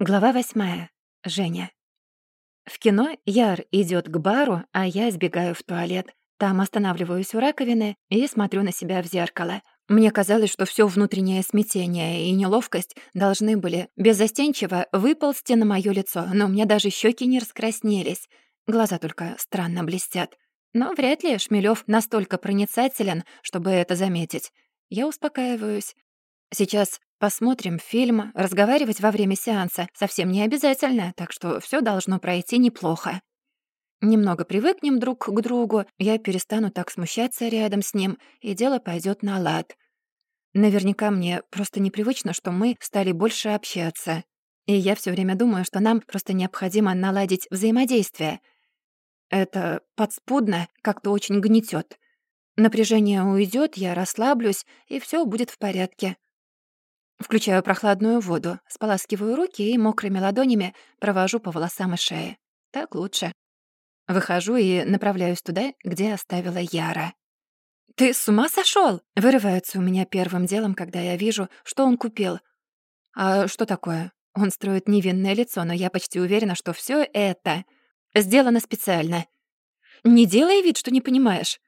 Глава восьмая. Женя. В кино Яр идет к бару, а я сбегаю в туалет. Там останавливаюсь у раковины и смотрю на себя в зеркало. Мне казалось, что все внутреннее смятение и неловкость должны были беззастенчиво выползти на моё лицо, но у меня даже щеки не раскраснелись. Глаза только странно блестят. Но вряд ли Шмелёв настолько проницателен, чтобы это заметить. Я успокаиваюсь. Сейчас посмотрим фильм, разговаривать во время сеанса совсем не обязательно, так что все должно пройти неплохо. Немного привыкнем друг к другу, я перестану так смущаться рядом с ним, и дело пойдет на лад. Наверняка мне просто непривычно, что мы стали больше общаться. И я все время думаю, что нам просто необходимо наладить взаимодействие. Это подспудно как-то очень гнетет. Напряжение уйдет, я расслаблюсь, и все будет в порядке. Включаю прохладную воду, споласкиваю руки и мокрыми ладонями провожу по волосам и шее. Так лучше. Выхожу и направляюсь туда, где оставила Яра. «Ты с ума сошёл?» — вырывается у меня первым делом, когда я вижу, что он купил. «А что такое?» Он строит невинное лицо, но я почти уверена, что всё это сделано специально. «Не делай вид, что не понимаешь.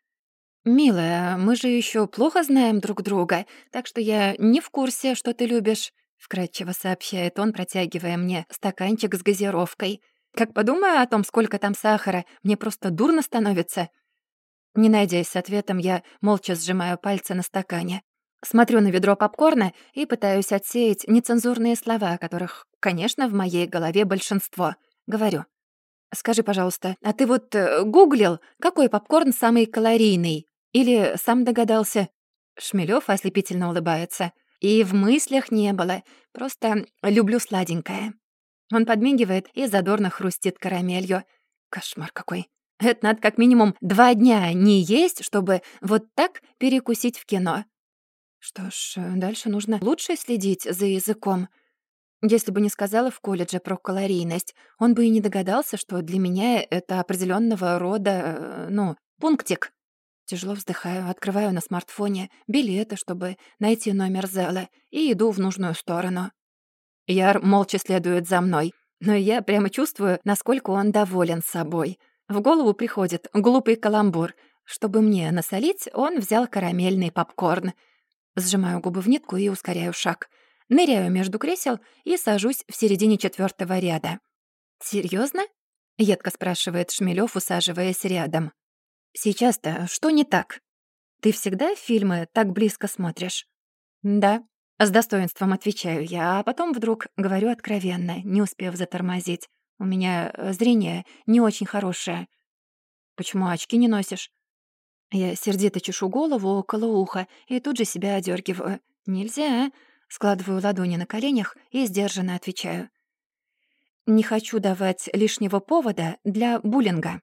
«Милая, мы же еще плохо знаем друг друга, так что я не в курсе, что ты любишь», — вкратчиво сообщает он, протягивая мне стаканчик с газировкой. «Как подумаю о том, сколько там сахара, мне просто дурно становится». Не найдясь с ответом, я молча сжимаю пальцы на стакане. Смотрю на ведро попкорна и пытаюсь отсеять нецензурные слова, которых, конечно, в моей голове большинство. Говорю. «Скажи, пожалуйста, а ты вот э, гуглил, какой попкорн самый калорийный?» Или сам догадался?» Шмелёв ослепительно улыбается. «И в мыслях не было. Просто люблю сладенькое». Он подмигивает и задорно хрустит карамелью. Кошмар какой. Это надо как минимум два дня не есть, чтобы вот так перекусить в кино. Что ж, дальше нужно лучше следить за языком. Если бы не сказала в колледже про калорийность, он бы и не догадался, что для меня это определенного рода, э, ну, пунктик. Тяжело вздыхаю, открываю на смартфоне билеты, чтобы найти номер зала, и иду в нужную сторону. Яр молча следует за мной, но я прямо чувствую, насколько он доволен собой. В голову приходит глупый каламбур. Чтобы мне насолить, он взял карамельный попкорн. Сжимаю губы в нитку и ускоряю шаг. Ныряю между кресел и сажусь в середине четвертого ряда. Серьезно? едко спрашивает Шмелёв, усаживаясь рядом. Сейчас-то что не так? Ты всегда фильмы так близко смотришь? Да. С достоинством отвечаю я, а потом вдруг говорю откровенно, не успев затормозить. У меня э, зрение не очень хорошее. Почему очки не носишь? Я сердито чешу голову около уха и тут же себя одергиваю. Нельзя. Складываю ладони на коленях и сдержанно отвечаю. Не хочу давать лишнего повода для буллинга.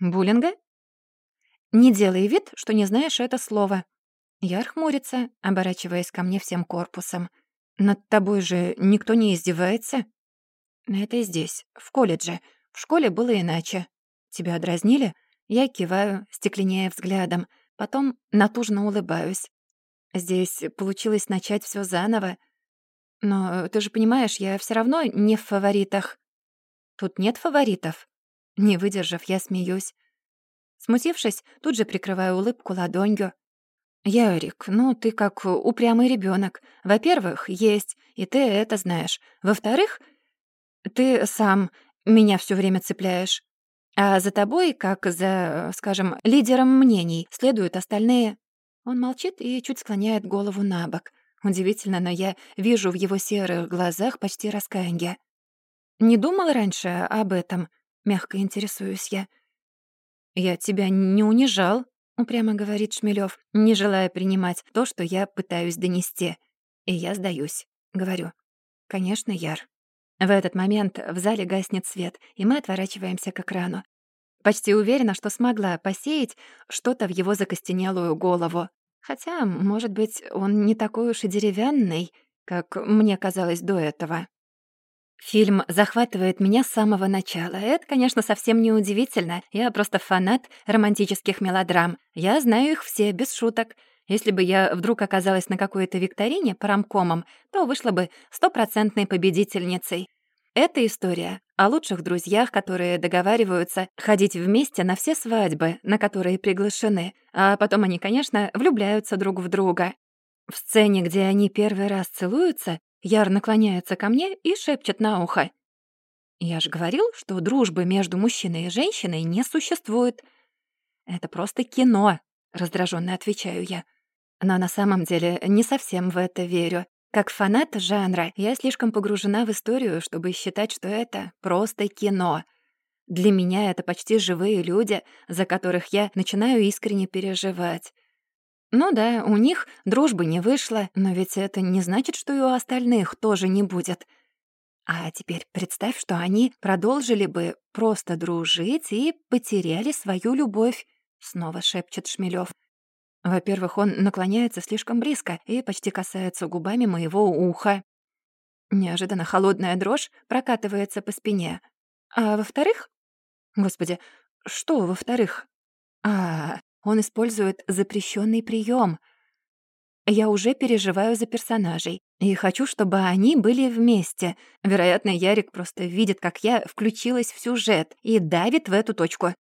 Буллинга? Не делай вид, что не знаешь это слово». Яр хмурится, оборачиваясь ко мне всем корпусом. «Над тобой же никто не издевается?» «Это здесь, в колледже. В школе было иначе. Тебя дразнили?» Я киваю, стекленея взглядом, потом натужно улыбаюсь. Здесь получилось начать все заново. Но ты же понимаешь, я все равно не в фаворитах. Тут нет фаворитов. Не выдержав, я смеюсь. Смутившись, тут же прикрываю улыбку ладонью. «Ярик, ну ты как упрямый ребенок. Во-первых, есть, и ты это знаешь. Во-вторых, ты сам меня все время цепляешь. А за тобой, как за, скажем, лидером мнений, следуют остальные». Он молчит и чуть склоняет голову на бок. Удивительно, но я вижу в его серых глазах почти раскаяние. «Не думал раньше об этом?» — мягко интересуюсь я. «Я тебя не унижал», — упрямо говорит Шмелёв, не желая принимать то, что я пытаюсь донести. И я сдаюсь. Говорю. «Конечно, Яр». В этот момент в зале гаснет свет, и мы отворачиваемся к экрану. Почти уверена, что смогла посеять что-то в его закостенелую голову. Хотя, может быть, он не такой уж и деревянный, как мне казалось до этого. Фильм захватывает меня с самого начала. Это, конечно, совсем не удивительно. Я просто фанат романтических мелодрам. Я знаю их все, без шуток. Если бы я вдруг оказалась на какой-то викторине по рамкомам, то вышла бы стопроцентной победительницей. Это история о лучших друзьях, которые договариваются ходить вместе на все свадьбы, на которые приглашены, а потом они, конечно, влюбляются друг в друга. В сцене, где они первый раз целуются, Яр наклоняется ко мне и шепчет на ухо. «Я же говорил, что дружбы между мужчиной и женщиной не существует. Это просто кино», — раздраженно отвечаю я. Но на самом деле не совсем в это верю. Как фанат жанра, я слишком погружена в историю, чтобы считать, что это просто кино. Для меня это почти живые люди, за которых я начинаю искренне переживать. Ну да, у них дружбы не вышло, но ведь это не значит, что и у остальных тоже не будет. А теперь представь, что они продолжили бы просто дружить и потеряли свою любовь, снова шепчет Шмелёв. Во-первых, он наклоняется слишком близко и почти касается губами моего уха. Неожиданно холодная дрожь прокатывается по спине. А во-вторых... Господи, что во-вторых? А, он использует запрещенный прием. Я уже переживаю за персонажей и хочу, чтобы они были вместе. Вероятно, Ярик просто видит, как я включилась в сюжет и давит в эту точку.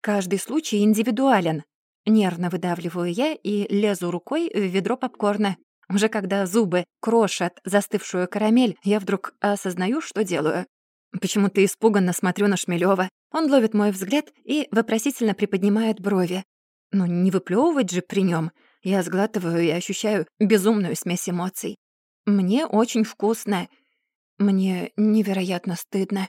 Каждый случай индивидуален, Нервно выдавливаю я и лезу рукой в ведро попкорна. Уже когда зубы крошат застывшую карамель, я вдруг осознаю, что делаю. Почему-то испуганно смотрю на Шмелёва. Он ловит мой взгляд и вопросительно приподнимает брови. Ну, не выплёвывать же при нём. Я сглатываю и ощущаю безумную смесь эмоций. Мне очень вкусно. Мне невероятно стыдно.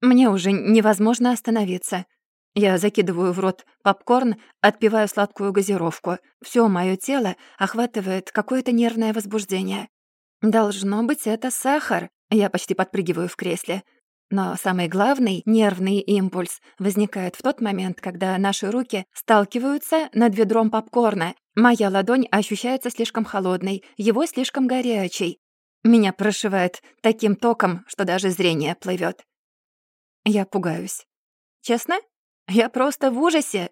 Мне уже невозможно остановиться. Я закидываю в рот попкорн, отпиваю сладкую газировку. Всё моё тело охватывает какое-то нервное возбуждение. Должно быть, это сахар. Я почти подпрыгиваю в кресле. Но самый главный нервный импульс возникает в тот момент, когда наши руки сталкиваются над ведром попкорна. Моя ладонь ощущается слишком холодной, его слишком горячей. Меня прошивает таким током, что даже зрение плывёт. Я пугаюсь. Честно? Я просто в ужасе!»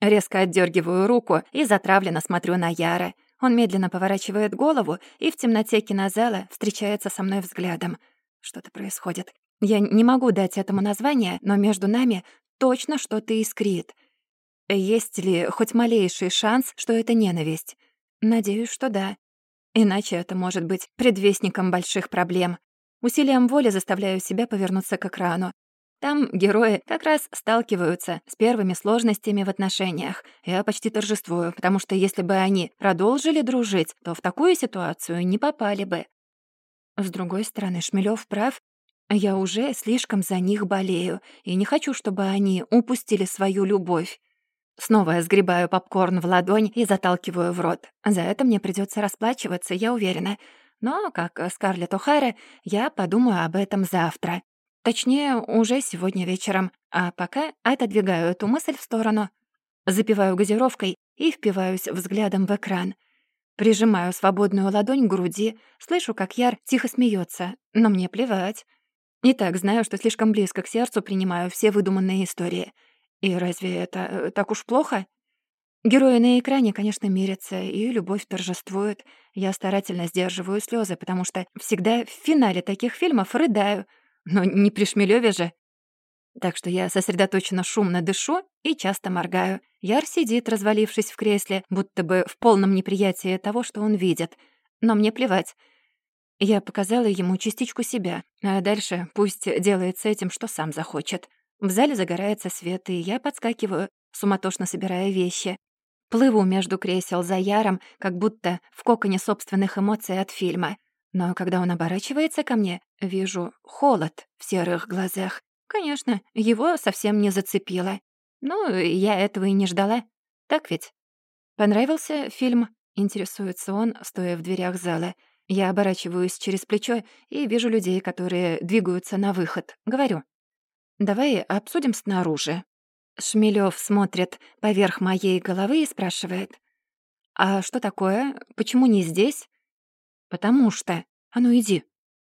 Резко отдергиваю руку и затравленно смотрю на Яра. Он медленно поворачивает голову и в темноте кинозала встречается со мной взглядом. Что-то происходит. Я не могу дать этому название, но между нами точно что-то искрит. Есть ли хоть малейший шанс, что это ненависть? Надеюсь, что да. Иначе это может быть предвестником больших проблем. Усилием воли заставляю себя повернуться к экрану. Там герои как раз сталкиваются с первыми сложностями в отношениях. Я почти торжествую, потому что если бы они продолжили дружить, то в такую ситуацию не попали бы. С другой стороны, Шмелёв прав. Я уже слишком за них болею и не хочу, чтобы они упустили свою любовь. Снова я сгребаю попкорн в ладонь и заталкиваю в рот. За это мне придется расплачиваться, я уверена. Но, как Скарлетт О'Хара, я подумаю об этом завтра. Точнее, уже сегодня вечером. А пока отодвигаю эту мысль в сторону. Запиваю газировкой и впиваюсь взглядом в экран. Прижимаю свободную ладонь к груди, слышу, как Яр тихо смеется, но мне плевать. И так знаю, что слишком близко к сердцу принимаю все выдуманные истории. И разве это э, так уж плохо? Герои на экране, конечно, мирятся, и любовь торжествует. Я старательно сдерживаю слезы, потому что всегда в финале таких фильмов рыдаю — но не при Шмелёве же. Так что я сосредоточенно шумно дышу и часто моргаю. Яр сидит, развалившись в кресле, будто бы в полном неприятии того, что он видит. Но мне плевать. Я показала ему частичку себя, а дальше пусть делает с этим, что сам захочет. В зале загорается свет, и я подскакиваю, суматошно собирая вещи. Плыву между кресел за Яром, как будто в коконе собственных эмоций от фильма. Но когда он оборачивается ко мне, вижу холод в серых глазах. Конечно, его совсем не зацепило. Ну, я этого и не ждала. Так ведь? Понравился фильм? Интересуется он, стоя в дверях зала. Я оборачиваюсь через плечо и вижу людей, которые двигаются на выход. Говорю. «Давай обсудим снаружи». Шмелёв смотрит поверх моей головы и спрашивает. «А что такое? Почему не здесь?» «Потому что...» «А ну иди!»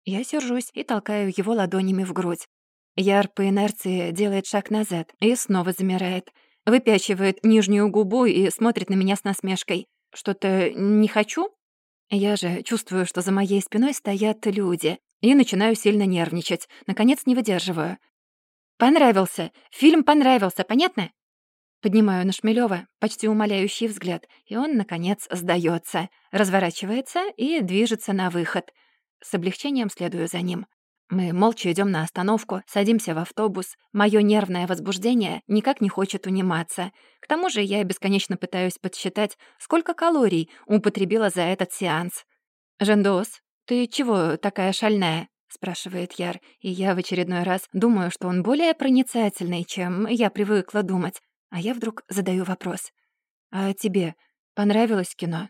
Я сержусь и толкаю его ладонями в грудь. Яр по инерции делает шаг назад и снова замирает. Выпячивает нижнюю губу и смотрит на меня с насмешкой. «Что-то не хочу?» Я же чувствую, что за моей спиной стоят люди. и начинаю сильно нервничать. Наконец не выдерживаю. «Понравился! Фильм понравился, понятно?» Поднимаю на Шмелёва почти умоляющий взгляд, и он, наконец, сдается, разворачивается и движется на выход. С облегчением следую за ним. Мы молча идем на остановку, садимся в автобус. Моё нервное возбуждение никак не хочет униматься. К тому же я бесконечно пытаюсь подсчитать, сколько калорий употребила за этот сеанс. «Жендос, ты чего такая шальная?» — спрашивает Яр, и я в очередной раз думаю, что он более проницательный, чем я привыкла думать. А я вдруг задаю вопрос. «А тебе понравилось кино?»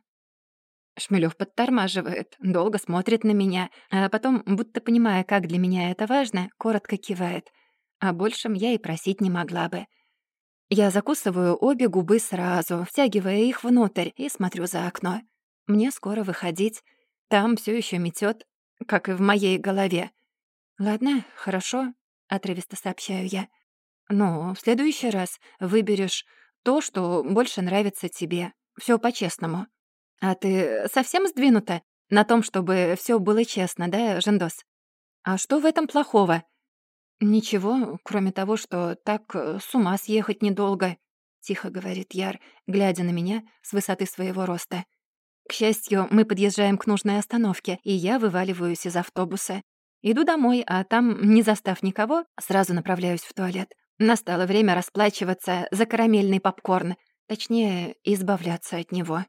Шмелёв подтормаживает, долго смотрит на меня, а потом, будто понимая, как для меня это важно, коротко кивает. О большем я и просить не могла бы. Я закусываю обе губы сразу, втягивая их внутрь, и смотрю за окно. Мне скоро выходить. Там все еще метет, как и в моей голове. «Ладно, хорошо», — отрывисто сообщаю я. «Ну, в следующий раз выберешь то, что больше нравится тебе. Все по-честному». «А ты совсем сдвинута на том, чтобы все было честно, да, Жендос? А что в этом плохого?» «Ничего, кроме того, что так э, с ума съехать недолго», — тихо говорит Яр, глядя на меня с высоты своего роста. К счастью, мы подъезжаем к нужной остановке, и я вываливаюсь из автобуса. Иду домой, а там, не застав никого, сразу направляюсь в туалет. Настало время расплачиваться за карамельный попкорн, точнее, избавляться от него.